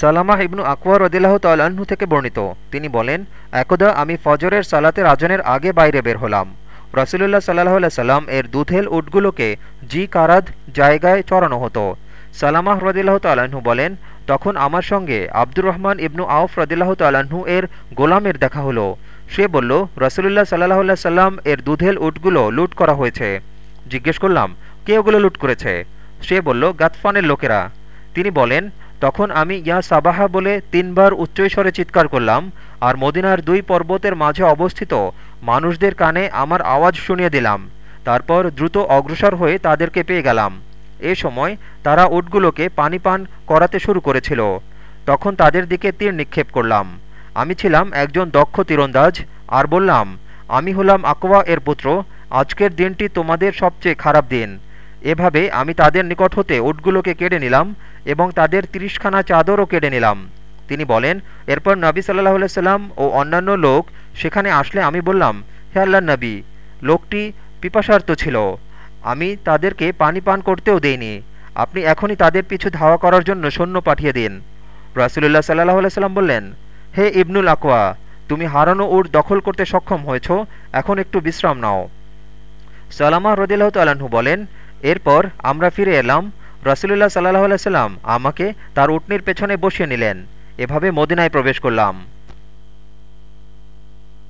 সালামাহ ইবনু আকওয়া রদিল্লাহ তাল্লাহ্ন থেকে বর্ণিত। তিনি বলেন, একদা আমি ফজরের সালাতের আজানের আগে বাইরে বের হলাম। রসুলুল্লাহ সাল্লাহ সাল্লাম এর দুধেল উটগুলোকে জি কারাদ জায়গায় চড়ানো হতো। সালামাহ রদিল্লাহ তাল্লাহ্ন বলেন, তখন আমার সঙ্গে আব্দুর রহমান ইবনু আউফ রদিল্লাহ তাল্লাহ্ন এর গোলামের দেখা হলো। সে বলল, রসুলুল্লাহ সাল্লাহ সাল্লাম এর দুধেল উটগুলো লুট করা হয়েছে। জিজ্ঞেস করলাম, কে ওগুলো লুট করেছে? সে বলল, গাতফানের লোকেরা। তিনি বলেন তখন আমি ইয়া সাবাহা বলে তিনবার উচ্চৈস্বরে চিৎকার করলাম, আর মদিনার দুই পর্বতের মাঝে অবস্থিত মানুষদের কানে আমার আওয়াজ শুনিয়ে দিলাম। তারপর দ্রুত অগ্রসর হয়ে তাদেরকে পেয়ে গেলাম। এ সময় তারা উটগুলোকে পানি পান করাতে শুরু করেছিল। তখন তাদের দিকে তীর নিক্ষেপ করলাম। আমি ছিলাম একজন দক্ষ তীরন্দাজ, আর বললাম, আমি হলাম আকোয়া এর পুত্র, আজকের দিনটি তোমাদের সবচেয়ে খারাপ দিন। এভাবে আমি তাদের নিকট হতে উটগুলোকে কেড়ে নিলাম এবং তাদের তিরিশখানা চাদরও কেড়ে নিলাম। তিনি বলেন, এরপর নবী সাল্লাহ সাল্লাম ও অন্যান্য লোক সেখানে আসলে আমি বললাম, হে আল্লাহ নবী, লোকটি পিপাসার্থ ছিল। আমি তাদেরকে পানি পান করতেও দেইনি। আপনি এখনই তাদের পিছু ধাওয়া করার জন্য সৈন্য পাঠিয়ে দিন। রাসুলুল্লাহ সাল্লাহ সাল্লাম বললেন, হে ইবনুল আকোয়া তুমি হারানো উট দখল করতে সক্ষম হয়েছ, এখন একটু বিশ্রাম নাও। সালামা রদিল্লাহ তাল্লাহ্ন বলেন এরপর আমরা ফিরে এলাম, রসুলুল্লাহ সাল্লাহ সাল্লাম আমাকে তার উটনির পেছনে বসিয়ে নিলেন। এভাবে মদিনায় প্রবেশ করলাম।